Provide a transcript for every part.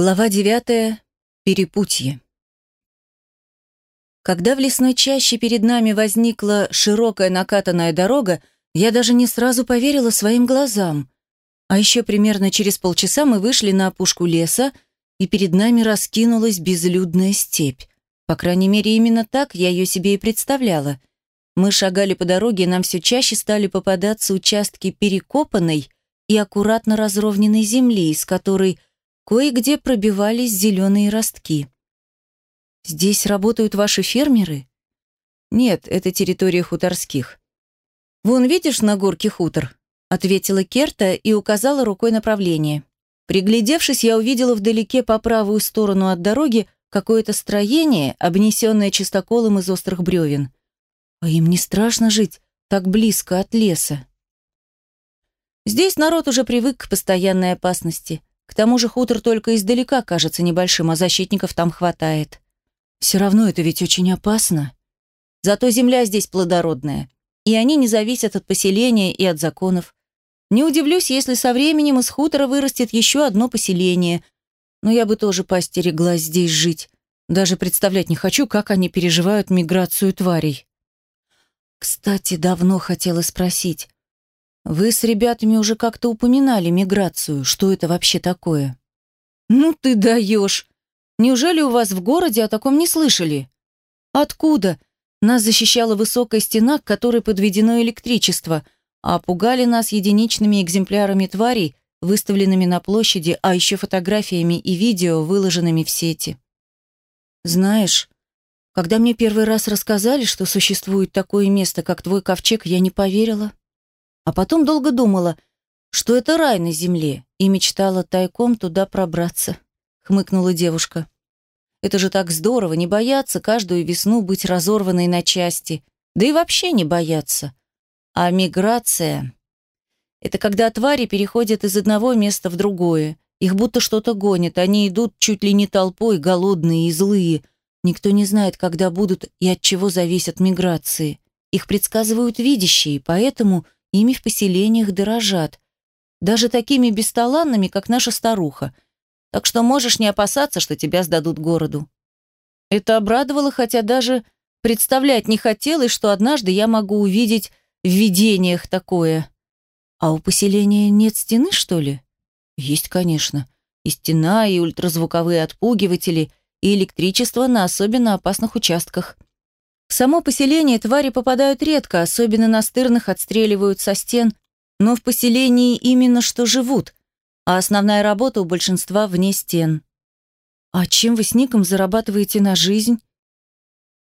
Глава девятая. Перепутье. Когда в лесной чаще перед нами возникла широкая накатанная дорога, я даже не сразу поверила своим глазам. А еще примерно через полчаса мы вышли на опушку леса, и перед нами раскинулась безлюдная степь. По крайней мере, именно так я ее себе и представляла. Мы шагали по дороге, и нам все чаще стали попадаться участки перекопанной и аккуратно разровненной земли, из которой Кое-где пробивались зеленые ростки. «Здесь работают ваши фермеры?» «Нет, это территория хуторских». «Вон, видишь, на горке хутор?» ответила Керта и указала рукой направление. Приглядевшись, я увидела вдалеке по правую сторону от дороги какое-то строение, обнесенное чистоколом из острых бревен. А им не страшно жить так близко от леса. Здесь народ уже привык к постоянной опасности. К тому же хутор только издалека кажется небольшим, а защитников там хватает. Все равно это ведь очень опасно. Зато земля здесь плодородная, и они не зависят от поселения и от законов. Не удивлюсь, если со временем из хутора вырастет еще одно поселение, но я бы тоже постереглась здесь жить. Даже представлять не хочу, как они переживают миграцию тварей. Кстати, давно хотела спросить, вы с ребятами уже как-то упоминали миграцию. Что это вообще такое? Ну ты даешь. Неужели у вас в городе о таком не слышали? Откуда? Нас защищала высокая стена, к которой подведено электричество, а пугали нас единичными экземплярами тварей, выставленными на площади, а еще фотографиями и видео, выложенными в сети. Знаешь, когда мне первый раз рассказали, что существует такое место, как твой ковчег, я не поверила. А потом долго думала, что это рай на земле, и мечтала тайком туда пробраться, хмыкнула девушка. Это же так здорово, не бояться каждую весну быть разорванной на части, да и вообще не бояться. А миграция — это когда твари переходят из одного места в другое, их будто что-то гонит, они идут чуть ли не толпой, голодные и злые. Никто не знает, когда будут и от чего зависят миграции. Их предсказывают видящие, поэтому — ими в поселениях дорожат. Даже такими бесталанными, как наша старуха. Так что можешь не опасаться, что тебя сдадут городу. Это обрадовало, хотя даже представлять не хотелось, что однажды я могу увидеть в видениях такое. А у поселения нет стены, что ли? Есть, конечно. И стена, и ультразвуковые отпугиватели, и электричество на особенно опасных участках. В само поселение твари попадают редко, особенно настырных отстреливают со стен, но в поселении именно что живут, а основная работа у большинства вне стен. «А чем вы с Ником зарабатываете на жизнь?»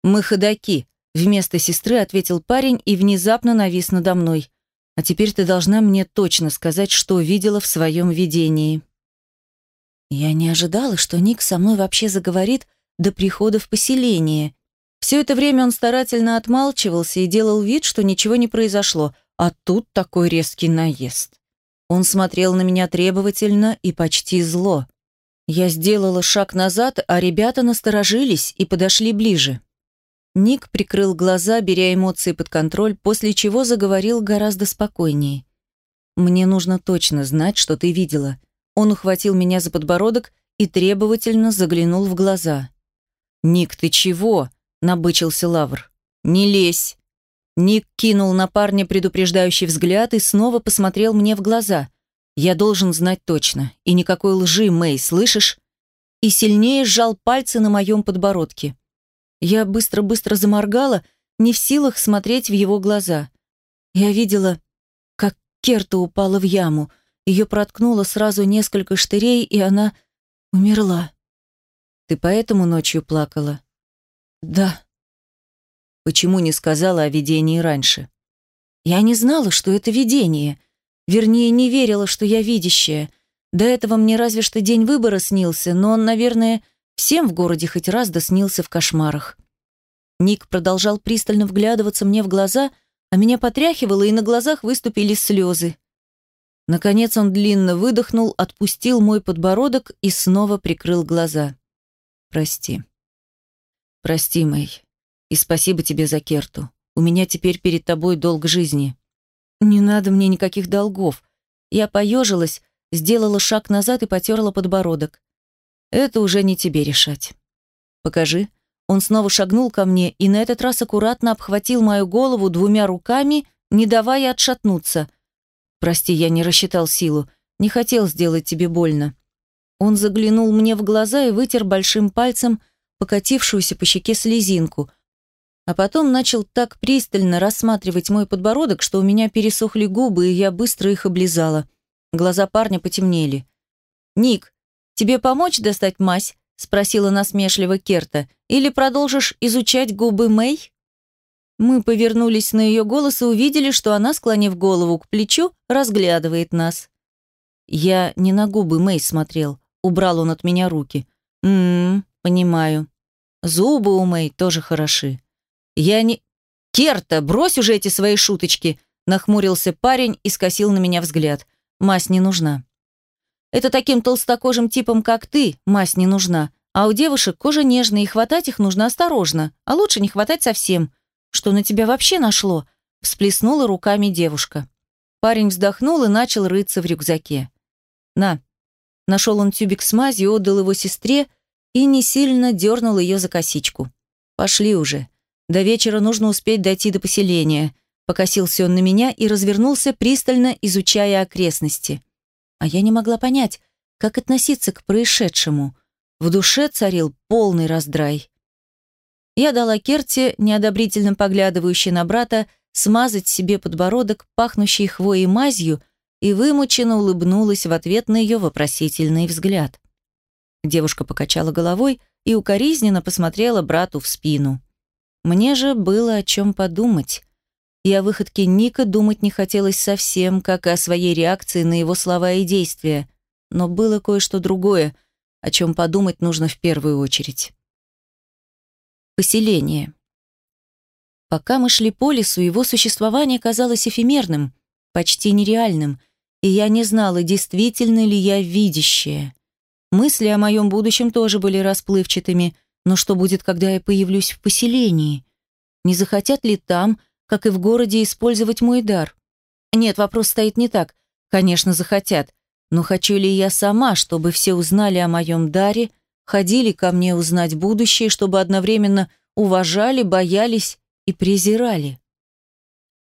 «Мы ходаки», — вместо сестры ответил парень и внезапно навис надо мной. «А теперь ты должна мне точно сказать, что видела в своем видении». Я не ожидала, что Ник со мной вообще заговорит до прихода в поселение, все это время он старательно отмалчивался и делал вид, что ничего не произошло, а тут такой резкий наезд. Он смотрел на меня требовательно и почти зло. Я сделала шаг назад, а ребята насторожились и подошли ближе. Ник прикрыл глаза, беря эмоции под контроль, после чего заговорил гораздо спокойнее. «Мне нужно точно знать, что ты видела». Он ухватил меня за подбородок и требовательно заглянул в глаза. «Ник, ты чего?» Набычился Лавр. «Не лезь!» Ник кинул на парня предупреждающий взгляд и снова посмотрел мне в глаза. «Я должен знать точно. И никакой лжи, Мэй, слышишь?» И сильнее сжал пальцы на моем подбородке. Я быстро-быстро заморгала, не в силах смотреть в его глаза. Я видела, как Керта упала в яму. Ее проткнуло сразу несколько штырей, и она умерла. «Ты поэтому ночью плакала?» «Да». «Почему не сказала о видении раньше?» «Я не знала, что это видение. Вернее, не верила, что я видящая. До этого мне разве что день выбора снился, но он, наверное, всем в городе хоть раз да снился в кошмарах». Ник продолжал пристально вглядываться мне в глаза, а меня потряхивало, и на глазах выступили слезы. Наконец он длинно выдохнул, отпустил мой подбородок и снова прикрыл глаза. «Прости». Прости, Мэй. И спасибо тебе за Керту. У меня теперь перед тобой долг жизни. Не надо мне никаких долгов. Я поежилась, сделала шаг назад и потерла подбородок. Это уже не тебе решать. Покажи. Он снова шагнул ко мне и на этот раз аккуратно обхватил мою голову двумя руками, не давая отшатнуться. Прости, я не рассчитал силу. Не хотел сделать тебе больно. Он заглянул мне в глаза и вытер большим пальцем покатившуюся по щеке слезинку, а потом начал так пристально рассматривать мой подбородок, что у меня пересохли губы, и я быстро их облизала. Глаза парня потемнели. «Ник, тебе помочь достать мазь?» — спросила насмешливо Керта. «Или продолжишь изучать губы Мэй?» Мы повернулись на ее голос и увидели, что она, склонив голову к плечу, разглядывает нас. Я не на губы Мэй смотрел. Убрал он от меня руки. «Ммм, понимаю. Зубы у Мэй тоже хороши. Я не... Керта, брось уже эти свои шуточки!» Нахмурился парень и скосил на меня взгляд. «Мазь не нужна». «Это таким толстокожим типом, как ты, мазь не нужна. А у девушек кожа нежная, и хватать их нужно осторожно. А лучше не хватать совсем. Что на тебя вообще нашло?» Всплеснула руками девушка. Парень вздохнул и начал рыться в рюкзаке. «На, Нашел он тюбик с мазью, отдал его сестре и не сильно дернул ее за косичку. «Пошли уже. До вечера нужно успеть дойти до поселения». Покосился он на меня и развернулся, пристально изучая окрестности. А я не могла понять, как относиться к происшедшему. В душе царил полный раздрай. Я дала Керте, неодобрительно поглядывающей на брата, смазать себе подбородок, пахнущий хвоей мазью, и вымученно улыбнулась в ответ на ее вопросительный взгляд. Девушка покачала головой и укоризненно посмотрела брату в спину. Мне же было о чем подумать. И о выходке Ника думать не хотелось совсем, как и о своей реакции на его слова и действия. Но было кое-что другое, о чем подумать нужно в первую очередь. Поселение. Пока мы шли по лесу, его существование казалось эфемерным, почти нереальным, и я не знала, действительно ли я видящая. Мысли о моем будущем тоже были расплывчатыми, но что будет, когда я появлюсь в поселении? Не захотят ли там, как и в городе, использовать мой дар? Нет, вопрос стоит не так. Конечно, захотят. Но хочу ли я сама, чтобы все узнали о моем даре, ходили ко мне узнать будущее, чтобы одновременно уважали, боялись и презирали?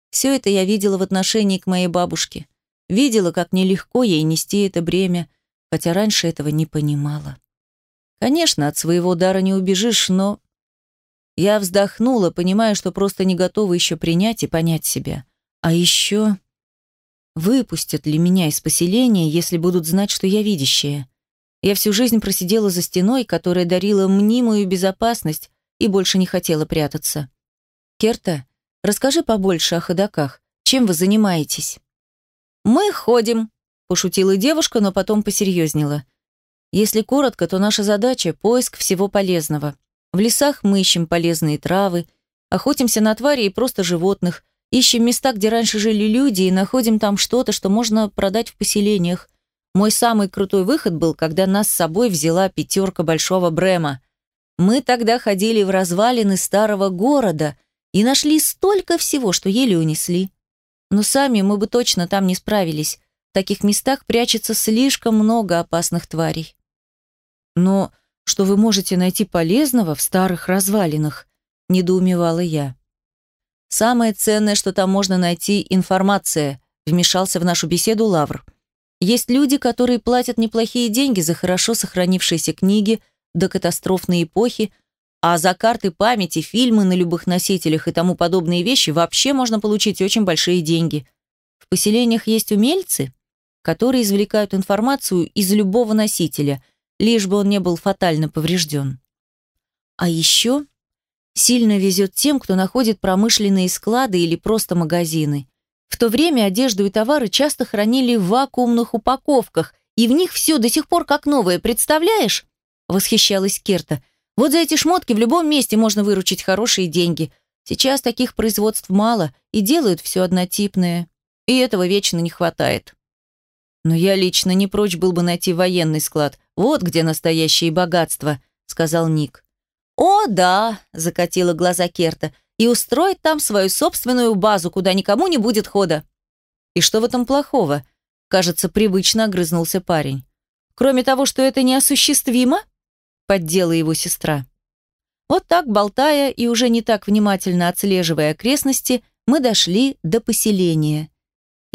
Все это я видела в отношении к моей бабушке. Видела, как нелегко ей нести это бремя, хотя раньше этого не понимала. Конечно, от своего дара не убежишь, но... Я вздохнула, понимая, что просто не готова еще принять и понять себя. А еще... Выпустят ли меня из поселения, если будут знать, что я видящая? Я всю жизнь просидела за стеной, которая дарила мнимую безопасность, и больше не хотела прятаться. Керта, расскажи побольше о ходоках. Чем вы занимаетесь? «Мы ходим», – пошутила девушка, но потом посерьезнела. «Если коротко, то наша задача – поиск всего полезного. В лесах мы ищем полезные травы, охотимся на твари и просто животных, ищем места, где раньше жили люди, и находим там что-то, что можно продать в поселениях. Мой самый крутой выход был, когда нас с собой взяла пятерка Большого Брема. Мы тогда ходили в развалины старого города и нашли столько всего, что еле унесли. Но сами мы бы точно там не справились. Таких местах прячется слишком много опасных тварей. Но что вы можете найти полезного в старых развалинах? Недоумевала я. Самое ценное, что там можно найти, информация, вмешался в нашу беседу Лавр. Есть люди, которые платят неплохие деньги за хорошо сохранившиеся книги до катастрофной эпохи, а за карты памяти, фильмы на любых носителях и тому подобные вещи вообще можно получить очень большие деньги. В поселениях есть умельцы, которые извлекают информацию из любого носителя, лишь бы он не был фатально поврежден. А еще сильно везет тем, кто находит промышленные склады или просто магазины. В то время одежду и товары часто хранили в вакуумных упаковках, и в них все до сих пор как новое, представляешь? Восхищалась Керта – вот за эти шмотки в любом месте можно выручить хорошие деньги. Сейчас таких производств мало, и делают все однотипное. И этого вечно не хватает. Но я лично не прочь был бы найти военный склад. Вот где настоящее богатство, сказал Ник. О, да, закатила глаза Керта, и устроить там свою собственную базу, куда никому не будет хода. И что в этом плохого? Кажется, привычно огрызнулся парень. Кроме того, что это неосуществимо, поддела его сестра. Вот так, болтая и уже не так внимательно отслеживая окрестности, мы дошли до поселения.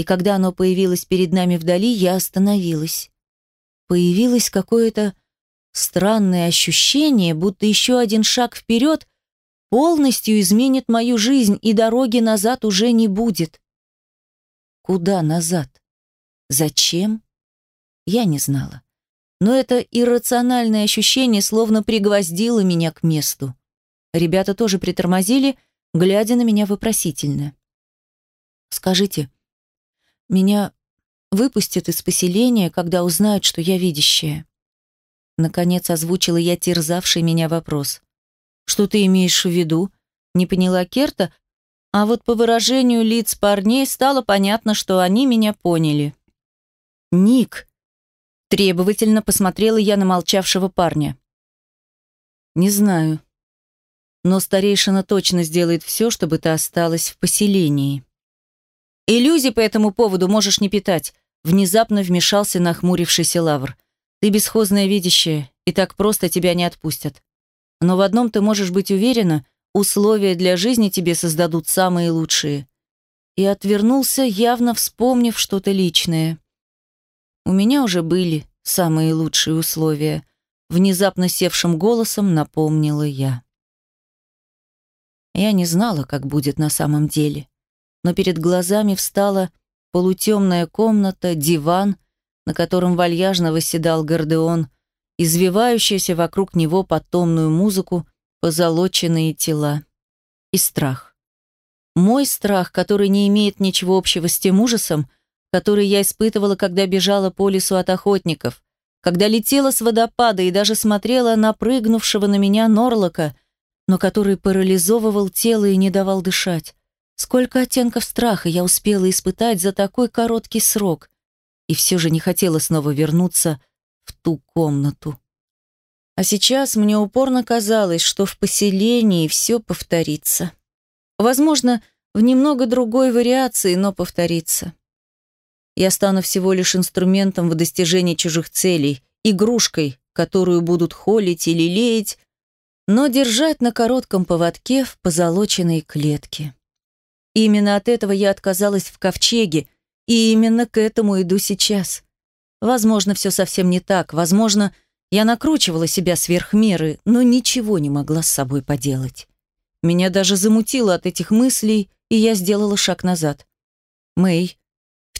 И когда оно появилось перед нами вдали, я остановилась. Появилось какое-то странное ощущение, будто еще один шаг вперед полностью изменит мою жизнь, и дороги назад уже не будет. Куда назад? Зачем? Я не знала но это иррациональное ощущение словно пригвоздило меня к месту. Ребята тоже притормозили, глядя на меня вопросительно. «Скажите, меня выпустят из поселения, когда узнают, что я видящая?» Наконец озвучила я терзавший меня вопрос. «Что ты имеешь в виду?» Не поняла Керта, а вот по выражению лиц парней стало понятно, что они меня поняли. «Ник», Требовательно посмотрела я на молчавшего парня. «Не знаю. Но старейшина точно сделает все, чтобы ты осталась в поселении». «Иллюзий по этому поводу можешь не питать», внезапно вмешался нахмурившийся Лавр. «Ты бесхозная видящая, и так просто тебя не отпустят. Но в одном ты можешь быть уверена, условия для жизни тебе создадут самые лучшие». И отвернулся, явно вспомнив что-то личное. У меня уже были самые лучшие условия, внезапно севшим голосом напомнила я. Я не знала, как будет на самом деле, но перед глазами встала полутемная комната, диван, на котором вальяжно восседал Гордеон, извивающаяся вокруг него под томную музыку позолоченные тела. И страх. Мой страх, который не имеет ничего общего с тем ужасом, который я испытывала, когда бежала по лесу от охотников, когда летела с водопада и даже смотрела на прыгнувшего на меня Норлока, но который парализовывал тело и не давал дышать. Сколько оттенков страха я успела испытать за такой короткий срок, и все же не хотела снова вернуться в ту комнату. А сейчас мне упорно казалось, что в поселении все повторится. Возможно, в немного другой вариации, но повторится. Я стану всего лишь инструментом в достижении чужих целей, игрушкой, которую будут холить или леять, но держать на коротком поводке в позолоченной клетке. Именно от этого я отказалась в ковчеге, и именно к этому иду сейчас. Возможно, все совсем не так, возможно, я накручивала себя сверх меры, но ничего не могла с собой поделать. Меня даже замутило от этих мыслей, и я сделала шаг назад. «Мэй,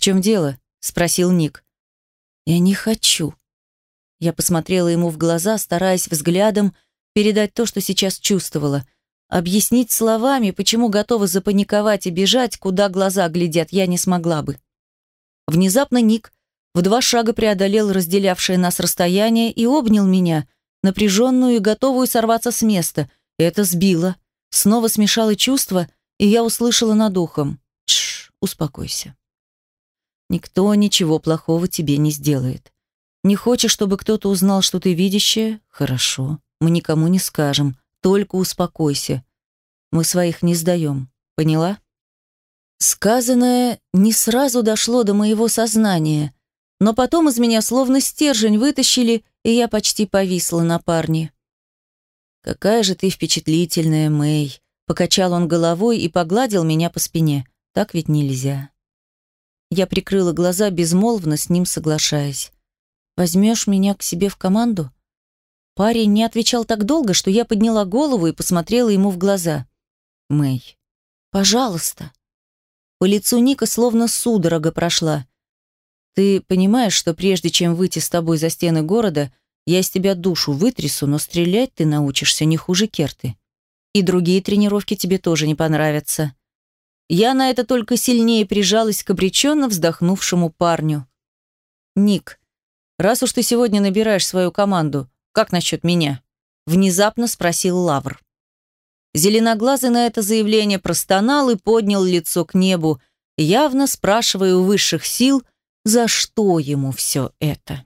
чем дело?» — спросил Ник. «Я не хочу». Я посмотрела ему в глаза, стараясь взглядом передать то, что сейчас чувствовала. Объяснить словами, почему готова запаниковать и бежать, куда глаза глядят, я не смогла бы. Внезапно Ник в два шага преодолел разделявшее нас расстояние и обнял меня, напряженную и готовую сорваться с места. Это сбило. Снова смешало чувства, и я услышала над ухом. «Тш, успокойся». Никто ничего плохого тебе не сделает. Не хочешь, чтобы кто-то узнал, что ты видящая? Хорошо. Мы никому не скажем. Только успокойся. Мы своих не сдаем. Поняла? Сказанное не сразу дошло до моего сознания, но потом из меня словно стержень вытащили, и я почти повисла на парне. «Какая же ты впечатлительная, Мэй!» Покачал он головой и погладил меня по спине. «Так ведь нельзя». Я прикрыла глаза, безмолвно с ним соглашаясь. «Возьмешь меня к себе в команду?» Парень не отвечал так долго, что я подняла голову и посмотрела ему в глаза. «Мэй, пожалуйста». По лицу Ника словно судорога прошла. «Ты понимаешь, что прежде чем выйти с тобой за стены города, я из тебя душу вытрясу, но стрелять ты научишься не хуже Керты. И другие тренировки тебе тоже не понравятся. Я на это только сильнее прижалась к обреченно вздохнувшему парню. «Ник, раз уж ты сегодня набираешь свою команду, как насчет меня?» Внезапно спросил Лавр. Зеленоглазый на это заявление простонал и поднял лицо к небу, явно спрашивая у высших сил, за что ему все это.